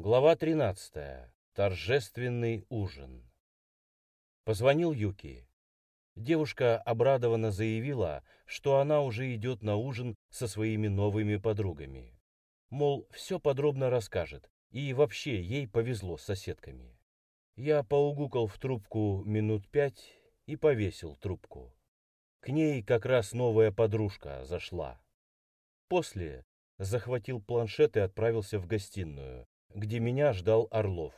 Глава 13. Торжественный ужин. Позвонил Юки. Девушка обрадованно заявила, что она уже идет на ужин со своими новыми подругами. Мол, все подробно расскажет, и вообще ей повезло с соседками. Я поугукал в трубку минут пять и повесил трубку. К ней как раз новая подружка зашла. После захватил планшет и отправился в гостиную, где меня ждал Орлов.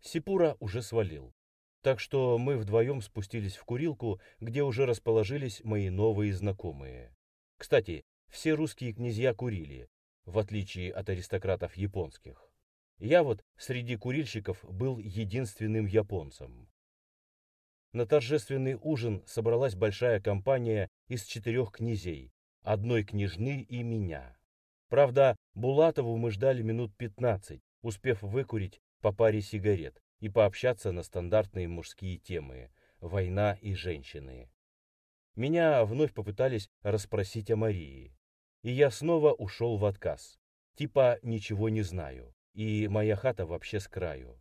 Сипура уже свалил. Так что мы вдвоем спустились в курилку, где уже расположились мои новые знакомые. Кстати, все русские князья курили, в отличие от аристократов японских. Я вот среди курильщиков был единственным японцем. На торжественный ужин собралась большая компания из четырех князей, одной княжны и меня. Правда, Булатову мы ждали минут пятнадцать, успев выкурить по паре сигарет и пообщаться на стандартные мужские темы – война и женщины. Меня вновь попытались расспросить о Марии. И я снова ушел в отказ. Типа ничего не знаю. И моя хата вообще с краю.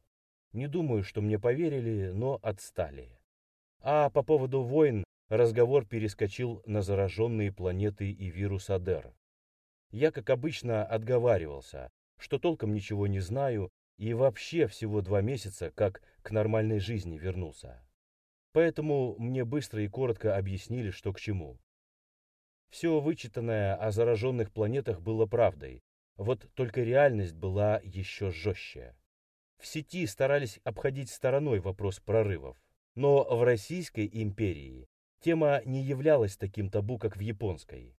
Не думаю, что мне поверили, но отстали. А по поводу войн разговор перескочил на зараженные планеты и вирус Адер. Я, как обычно, отговаривался, что толком ничего не знаю и вообще всего два месяца как к нормальной жизни вернулся. Поэтому мне быстро и коротко объяснили, что к чему. Все вычитанное о зараженных планетах было правдой, вот только реальность была еще жестче. В сети старались обходить стороной вопрос прорывов, но в Российской империи тема не являлась таким табу, как в японской.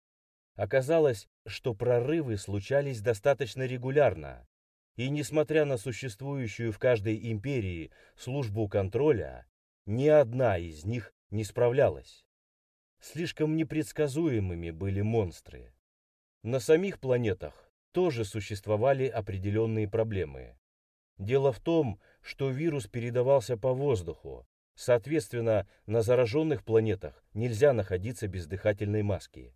Оказалось, что прорывы случались достаточно регулярно, и несмотря на существующую в каждой империи службу контроля, ни одна из них не справлялась. Слишком непредсказуемыми были монстры. На самих планетах тоже существовали определенные проблемы. Дело в том, что вирус передавался по воздуху, соответственно, на зараженных планетах нельзя находиться без дыхательной маски.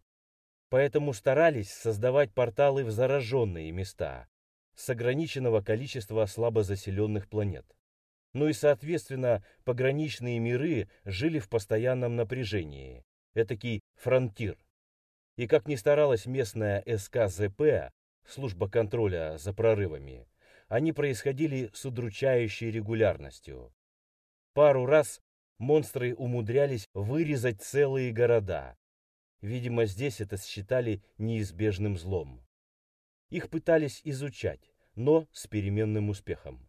Поэтому старались создавать порталы в зараженные места с ограниченного количества слабозаселенных планет. Ну и, соответственно, пограничные миры жили в постоянном напряжении. Этакий фронтир. И как ни старалась местная СКЗП, служба контроля за прорывами, они происходили с удручающей регулярностью. Пару раз монстры умудрялись вырезать целые города, Видимо, здесь это считали неизбежным злом. Их пытались изучать, но с переменным успехом.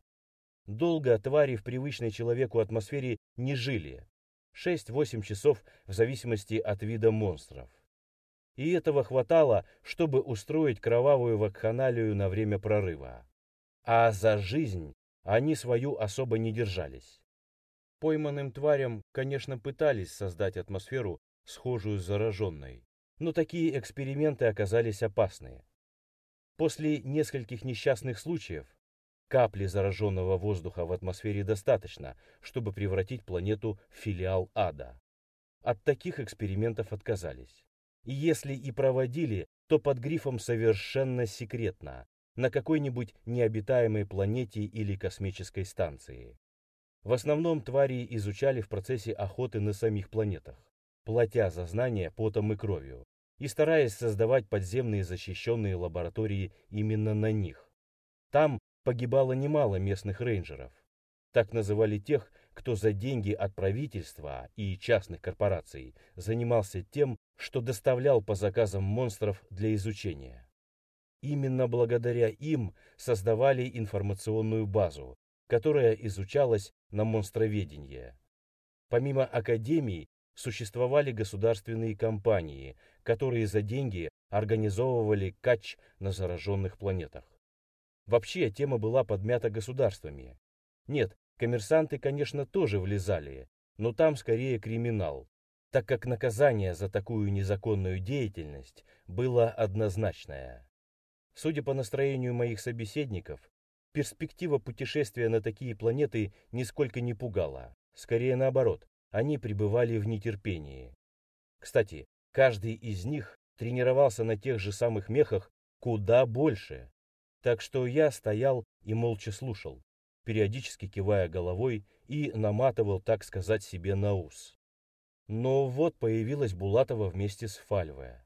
Долго твари в привычной человеку атмосфере не жили. 6-8 часов в зависимости от вида монстров. И этого хватало, чтобы устроить кровавую вакханалию на время прорыва. А за жизнь они свою особо не держались. Пойманным тварям, конечно, пытались создать атмосферу, схожую с зараженной. Но такие эксперименты оказались опасны. После нескольких несчастных случаев капли зараженного воздуха в атмосфере достаточно, чтобы превратить планету в филиал ада. От таких экспериментов отказались. И если и проводили, то под грифом совершенно секретно, на какой-нибудь необитаемой планете или космической станции. В основном твари изучали в процессе охоты на самих планетах платя за знания потом и кровью, и стараясь создавать подземные защищенные лаборатории именно на них. Там погибало немало местных рейнджеров. Так называли тех, кто за деньги от правительства и частных корпораций занимался тем, что доставлял по заказам монстров для изучения. Именно благодаря им создавали информационную базу, которая изучалась на монстроведении. Помимо академий, существовали государственные компании, которые за деньги организовывали кач на зараженных планетах. Вообще тема была подмята государствами. Нет, коммерсанты, конечно, тоже влезали, но там скорее криминал, так как наказание за такую незаконную деятельность было однозначное. Судя по настроению моих собеседников, перспектива путешествия на такие планеты нисколько не пугала. Скорее наоборот, они пребывали в нетерпении. Кстати, каждый из них тренировался на тех же самых мехах куда больше. Так что я стоял и молча слушал, периодически кивая головой и наматывал, так сказать, себе на ус. Но вот появилась Булатова вместе с Фальве.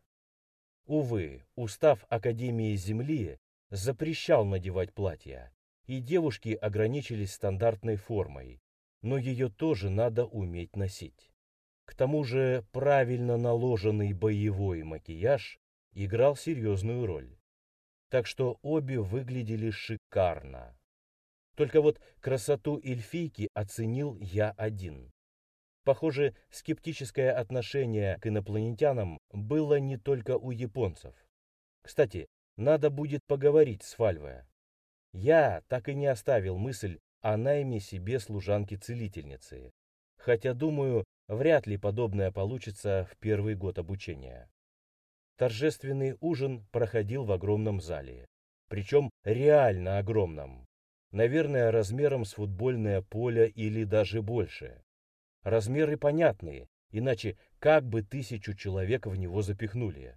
Увы, устав Академии Земли запрещал надевать платья, и девушки ограничились стандартной формой, но ее тоже надо уметь носить. К тому же правильно наложенный боевой макияж играл серьезную роль. Так что обе выглядели шикарно. Только вот красоту эльфийки оценил я один. Похоже, скептическое отношение к инопланетянам было не только у японцев. Кстати, надо будет поговорить с Фальве. Я так и не оставил мысль о найме себе служанки-целительницы, хотя, думаю, вряд ли подобное получится в первый год обучения. Торжественный ужин проходил в огромном зале, причем реально огромном, наверное, размером с футбольное поле или даже больше. Размеры понятные, иначе как бы тысячу человек в него запихнули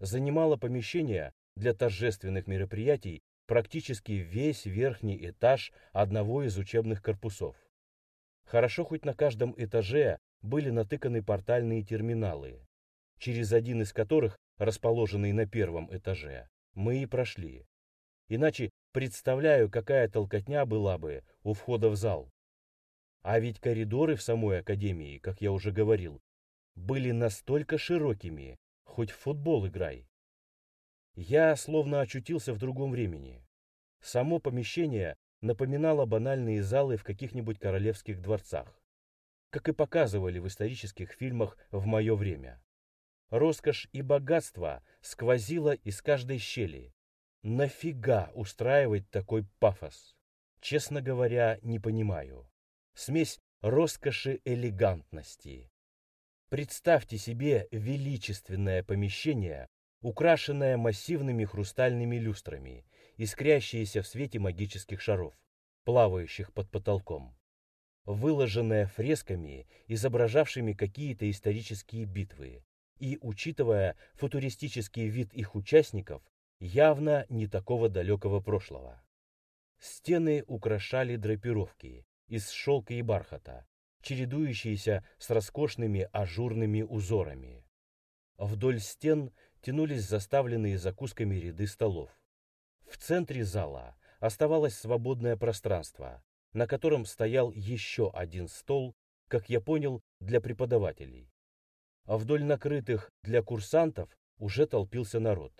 занимало помещение для торжественных мероприятий практически весь верхний этаж одного из учебных корпусов. Хорошо хоть на каждом этаже были натыканы портальные терминалы, через один из которых, расположенный на первом этаже, мы и прошли. Иначе представляю, какая толкотня была бы у входа в зал. А ведь коридоры в самой академии, как я уже говорил, были настолько широкими, хоть в футбол играй. Я словно очутился в другом времени. Само помещение напоминало банальные залы в каких-нибудь королевских дворцах, как и показывали в исторических фильмах в мое время. Роскошь и богатство сквозило из каждой щели. Нафига устраивать такой пафос? Честно говоря, не понимаю. Смесь роскоши элегантности, Представьте себе величественное помещение, украшенное массивными хрустальными люстрами, искрящиеся в свете магических шаров, плавающих под потолком, выложенное фресками, изображавшими какие-то исторические битвы, и, учитывая футуристический вид их участников, явно не такого далекого прошлого. Стены украшали драпировки из шелка и бархата, чередующиеся с роскошными ажурными узорами. Вдоль стен тянулись заставленные закусками ряды столов. В центре зала оставалось свободное пространство, на котором стоял еще один стол, как я понял, для преподавателей. А вдоль накрытых для курсантов уже толпился народ.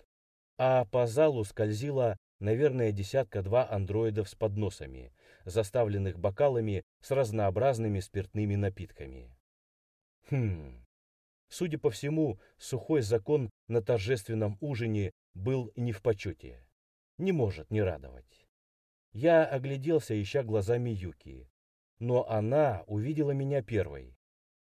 А по залу скользила, наверное, десятка-два андроидов с подносами, заставленных бокалами с разнообразными спиртными напитками. Хм. Судя по всему, сухой закон на торжественном ужине был не в почете. Не может не радовать. Я огляделся, ища глазами Юки. Но она увидела меня первой.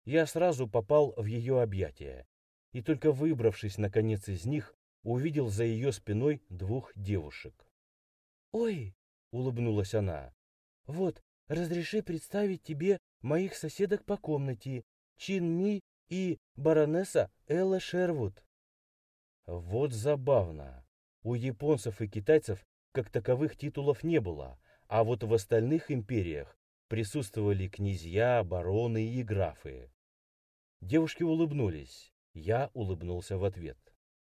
Я сразу попал в ее объятия. И только выбравшись, наконец, из них, увидел за ее спиной двух девушек. «Ой!» — улыбнулась она. Вот, разреши представить тебе моих соседок по комнате, Чин Ми и баронесса Элла Шервуд. Вот забавно. У японцев и китайцев как таковых титулов не было, а вот в остальных империях присутствовали князья, бароны и графы. Девушки улыбнулись, я улыбнулся в ответ.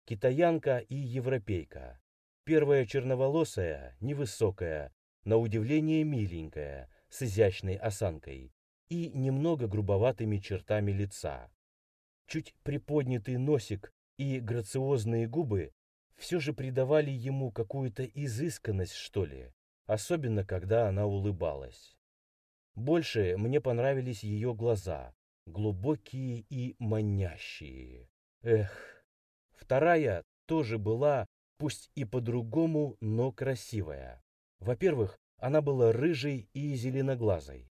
Китаянка и европейка. Первая черноволосая, невысокая, на удивление миленькая, с изящной осанкой и немного грубоватыми чертами лица. Чуть приподнятый носик и грациозные губы все же придавали ему какую-то изысканность, что ли, особенно когда она улыбалась. Больше мне понравились ее глаза, глубокие и манящие. Эх, вторая тоже была, пусть и по-другому, но красивая. Во-первых, она была рыжей и зеленоглазой.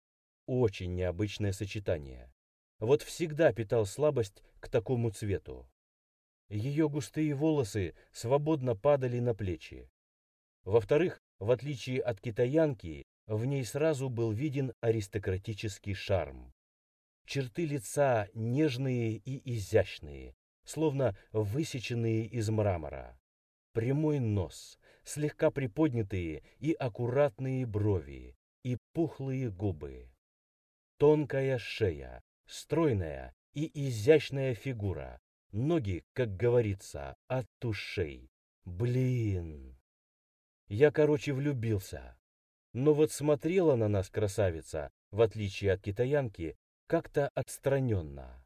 Очень необычное сочетание. Вот всегда питал слабость к такому цвету. Ее густые волосы свободно падали на плечи. Во-вторых, в отличие от китаянки, в ней сразу был виден аристократический шарм. Черты лица нежные и изящные, словно высеченные из мрамора. Прямой нос, слегка приподнятые и аккуратные брови, и пухлые губы. Тонкая шея, стройная и изящная фигура, ноги, как говорится, от ушей. Блин! Я, короче, влюбился. Но вот смотрела на нас красавица, в отличие от китаянки, как-то отстраненно.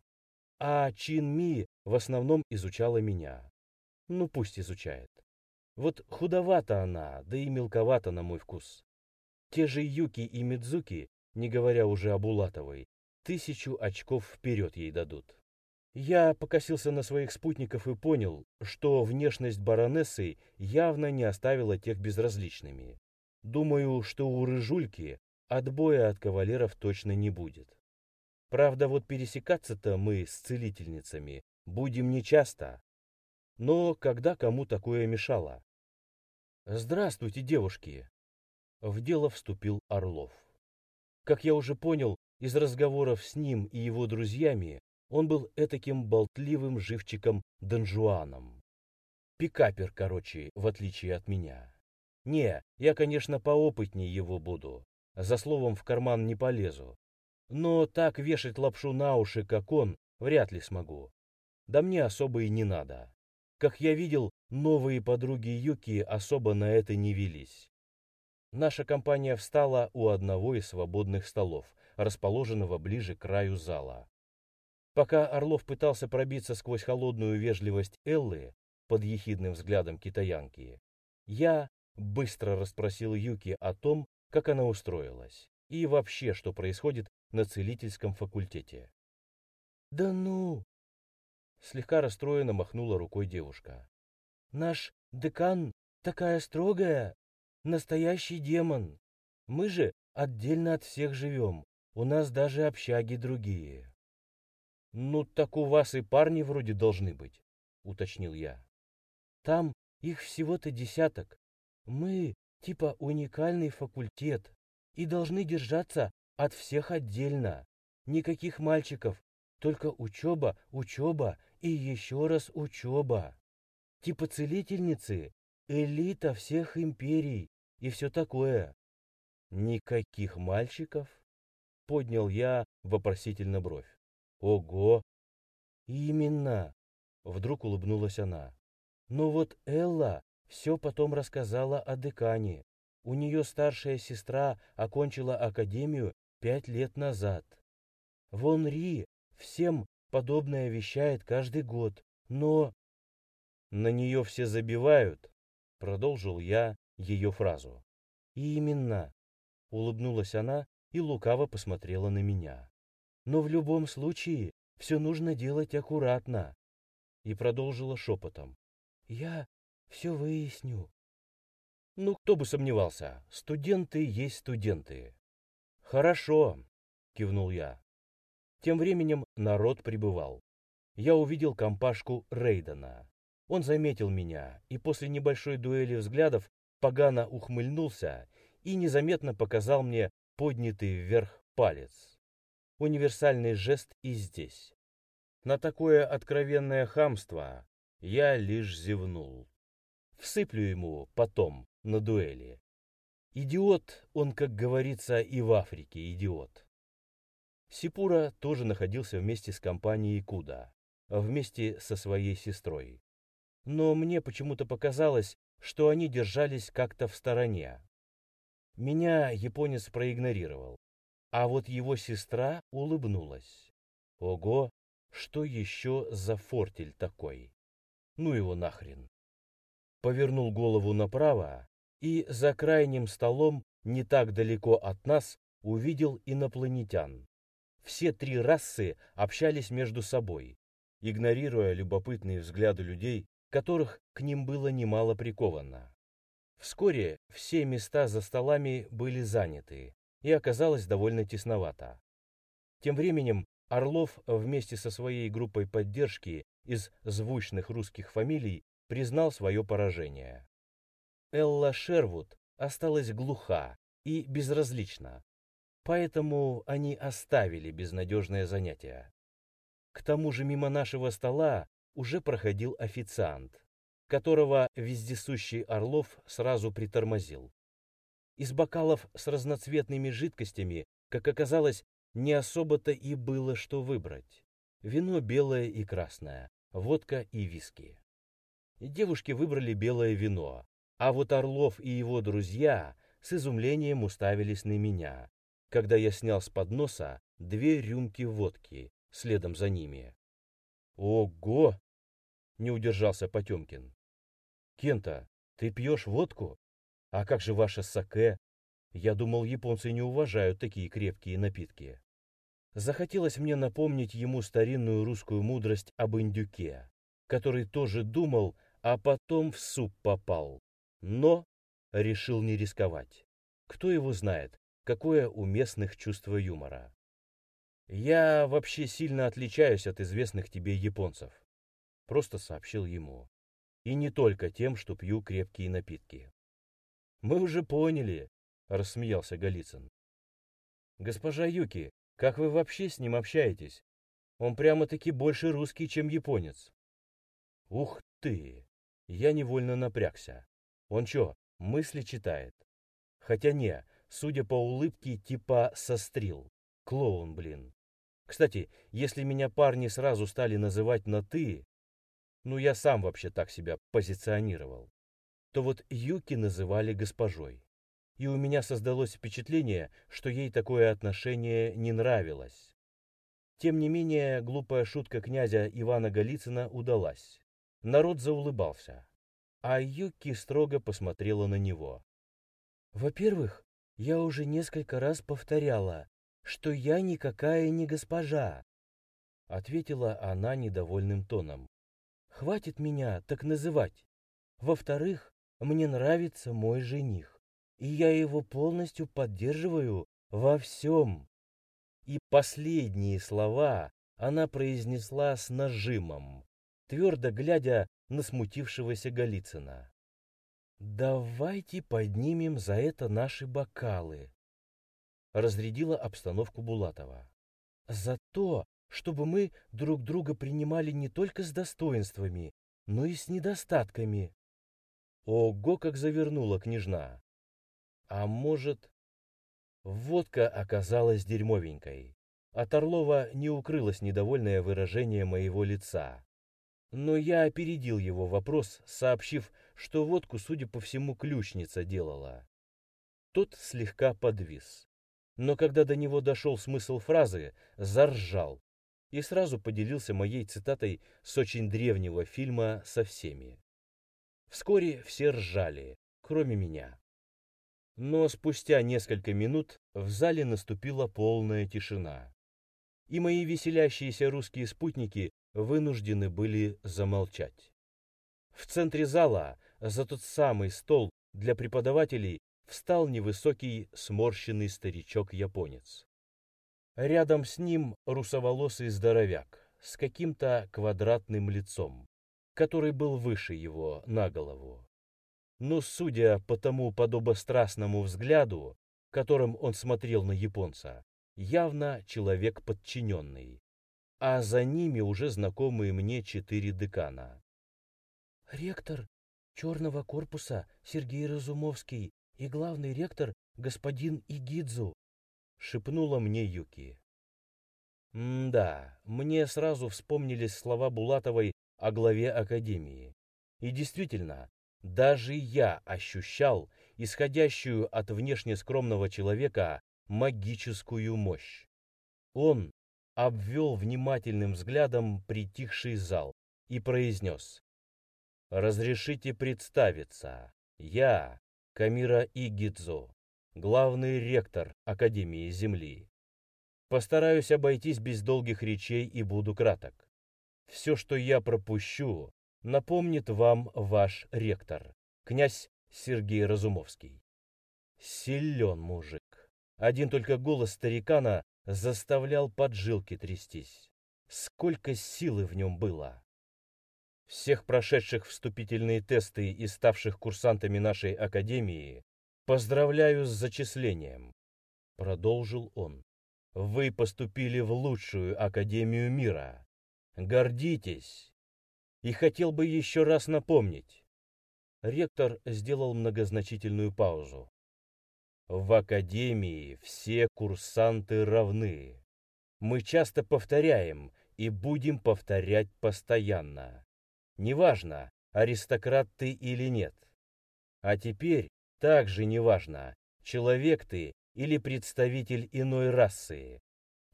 А Чин Ми в основном изучала меня. Ну, пусть изучает. Вот худовата она, да и мелковата на мой вкус. Те же Юки и Мидзуки, не говоря уже об Улатовой, тысячу очков вперед ей дадут. Я покосился на своих спутников и понял, что внешность баронессы явно не оставила тех безразличными. Думаю, что у рыжульки отбоя от кавалеров точно не будет. Правда, вот пересекаться-то мы с целительницами будем нечасто. Но когда кому такое мешало? «Здравствуйте, девушки!» В дело вступил Орлов. Как я уже понял, из разговоров с ним и его друзьями, он был этаким болтливым живчиком Донжуаном. Пикапер, короче, в отличие от меня. Не, я, конечно, поопытнее его буду. За словом в карман не полезу. Но так вешать лапшу на уши, как он, вряд ли смогу. Да мне особо и не надо. Как я видел, новые подруги Юки особо на это не велись. Наша компания встала у одного из свободных столов, расположенного ближе к краю зала. Пока Орлов пытался пробиться сквозь холодную вежливость Эллы под ехидным взглядом китаянки, я быстро расспросил Юки о том, как она устроилась и вообще, что происходит на целительском факультете. «Да ну!» Слегка расстроенно махнула рукой девушка. «Наш декан такая строгая, настоящий демон. Мы же отдельно от всех живем, у нас даже общаги другие». «Ну, так у вас и парни вроде должны быть», — уточнил я. «Там их всего-то десяток. Мы типа уникальный факультет и должны держаться от всех отдельно. Никаких мальчиков, только учеба, учеба и еще раз учеба. Типа целительницы, элита всех империй и все такое». «Никаких мальчиков?» — поднял я вопросительно бровь. Ого! Именно! Вдруг улыбнулась она. Но вот Элла все потом рассказала о декане. У нее старшая сестра окончила академию пять лет назад. Вон Ри всем подобное вещает каждый год, но... На нее все забивают, продолжил я ее фразу. Именно, улыбнулась она и лукаво посмотрела на меня. Но в любом случае все нужно делать аккуратно. И продолжила шепотом. Я все выясню. Ну, кто бы сомневался, студенты есть студенты. Хорошо, кивнул я. Тем временем народ прибывал. Я увидел компашку Рейдена. Он заметил меня и после небольшой дуэли взглядов погано ухмыльнулся и незаметно показал мне поднятый вверх палец универсальный жест и здесь. На такое откровенное хамство я лишь зевнул. Всыплю ему потом на дуэли. Идиот, он, как говорится, и в Африке идиот. Сипура тоже находился вместе с компанией Куда, вместе со своей сестрой. Но мне почему-то показалось, что они держались как-то в стороне. Меня японец проигнорировал. А вот его сестра улыбнулась. Ого, что еще за фортель такой? Ну его нахрен. Повернул голову направо и за крайним столом, не так далеко от нас, увидел инопланетян. Все три расы общались между собой, игнорируя любопытные взгляды людей, которых к ним было немало приковано. Вскоре все места за столами были заняты, и оказалось довольно тесновато. Тем временем Орлов вместе со своей группой поддержки из звучных русских фамилий признал свое поражение. Элла Шервуд осталась глуха и безразлична, поэтому они оставили безнадежное занятие. К тому же мимо нашего стола уже проходил официант. Которого вездесущий Орлов сразу притормозил. Из бокалов с разноцветными жидкостями, как оказалось, не особо-то и было что выбрать. Вино белое и красное, водка и виски. Девушки выбрали белое вино, а вот Орлов и его друзья с изумлением уставились на меня, когда я снял с подноса две рюмки водки, следом за ними. «Ого!» — не удержался Потемкин. «Кента, ты пьешь водку? А как же ваше саке? Я думал, японцы не уважают такие крепкие напитки». Захотелось мне напомнить ему старинную русскую мудрость об индюке, который тоже думал, а потом в суп попал. Но решил не рисковать. Кто его знает, какое у местных чувство юмора. Я вообще сильно отличаюсь от известных тебе японцев. Просто сообщил ему. И не только тем, что пью крепкие напитки. Мы уже поняли, рассмеялся Голицын. Госпожа Юки, как вы вообще с ним общаетесь? Он прямо-таки больше русский, чем японец. Ух ты! Я невольно напрягся. Он чё, мысли читает? Хотя не, судя по улыбке, типа сострил. Клоун, блин. Кстати, если меня парни сразу стали называть на «ты», ну я сам вообще так себя позиционировал, то вот Юки называли госпожой и у меня создалось впечатление, что ей такое отношение не нравилось. Тем не менее, глупая шутка князя Ивана Голицына удалась. Народ заулыбался, а Юки строго посмотрела на него. «Во-первых, я уже несколько раз повторяла, что я никакая не госпожа», ответила она недовольным тоном. «Хватит меня так называть. Во-вторых, мне нравится мой жених и я его полностью поддерживаю во всем. И последние слова она произнесла с нажимом, твердо глядя на смутившегося Голицына. «Давайте поднимем за это наши бокалы», — разрядила обстановку Булатова. «За то, чтобы мы друг друга принимали не только с достоинствами, но и с недостатками». Ого, как завернула княжна! А может... Водка оказалась дерьмовенькой. От Орлова не укрылось недовольное выражение моего лица. Но я опередил его вопрос, сообщив, что водку, судя по всему, ключница делала. Тот слегка подвис. Но когда до него дошел смысл фразы, заржал и сразу поделился моей цитатой с очень древнего фильма со всеми. Вскоре все ржали, кроме меня. Но спустя несколько минут в зале наступила полная тишина. И мои веселящиеся русские спутники вынуждены были замолчать. В центре зала, за тот самый стол для преподавателей, встал невысокий сморщенный старичок-японец. Рядом с ним русоволосый здоровяк с каким-то квадратным лицом, который был выше его на голову но, судя по тому подобострастному взгляду, которым он смотрел на японца, явно человек подчиненный, а за ними уже знакомые мне четыре декана. «Ректор черного корпуса Сергей Разумовский и главный ректор господин Игидзу», — шепнула мне Юки. М-да, мне сразу вспомнились слова Булатовой о главе Академии. И действительно, даже я ощущал исходящую от внешне скромного человека магическую мощь. Он обвел внимательным взглядом притихший зал и произнес. «Разрешите представиться. Я, Камира Игидзо, главный ректор Академии Земли. Постараюсь обойтись без долгих речей и буду краток. Все, что я пропущу, напомнит вам ваш ректор, князь Сергей Разумовский. Силен мужик. Один только голос старикана заставлял поджилки трястись. Сколько силы в нем было! Всех прошедших вступительные тесты и ставших курсантами нашей академии поздравляю с зачислением, продолжил он. Вы поступили в лучшую академию мира. Гордитесь! И хотел бы еще раз напомнить, Ректор сделал многозначительную паузу. В академии все курсанты равны. Мы часто повторяем и будем повторять постоянно. Неважно, аристократ ты или нет. А теперь также неважно, человек ты или представитель иной расы.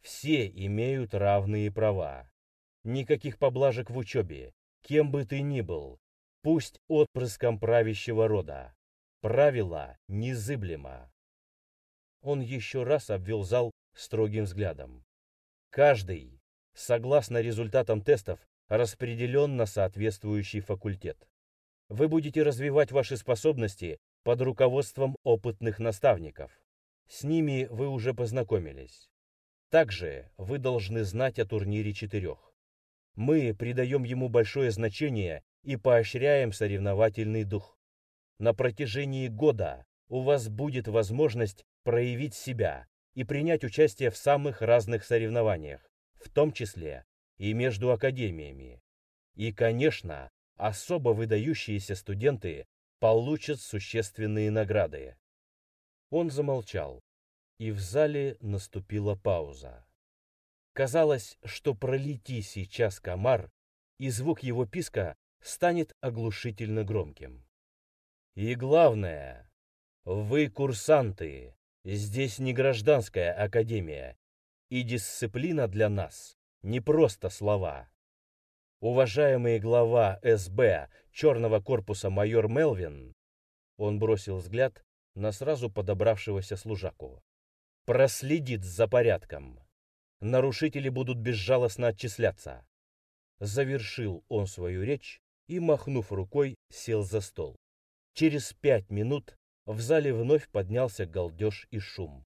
Все имеют равные права. Никаких поблажек в учебе, кем бы ты ни был, пусть отпрыском правящего рода. Правило незыблемо. Он еще раз обвел зал строгим взглядом. Каждый, согласно результатам тестов, распределен на соответствующий факультет. Вы будете развивать ваши способности под руководством опытных наставников. С ними вы уже познакомились. Также вы должны знать о турнире четырех. Мы придаем ему большое значение и поощряем соревновательный дух. На протяжении года у вас будет возможность проявить себя и принять участие в самых разных соревнованиях, в том числе и между академиями. И, конечно, особо выдающиеся студенты получат существенные награды. Он замолчал, и в зале наступила пауза. Казалось, что пролети сейчас комар, и звук его писка станет оглушительно громким. И главное, вы курсанты, здесь не гражданская академия, и дисциплина для нас не просто слова. Уважаемый глава СБ черного корпуса майор Мелвин, он бросил взгляд на сразу подобравшегося служаку, проследит за порядком. Нарушители будут безжалостно отчисляться. Завершил он свою речь и, махнув рукой, сел за стол. Через пять минут в зале вновь поднялся галдеж и шум.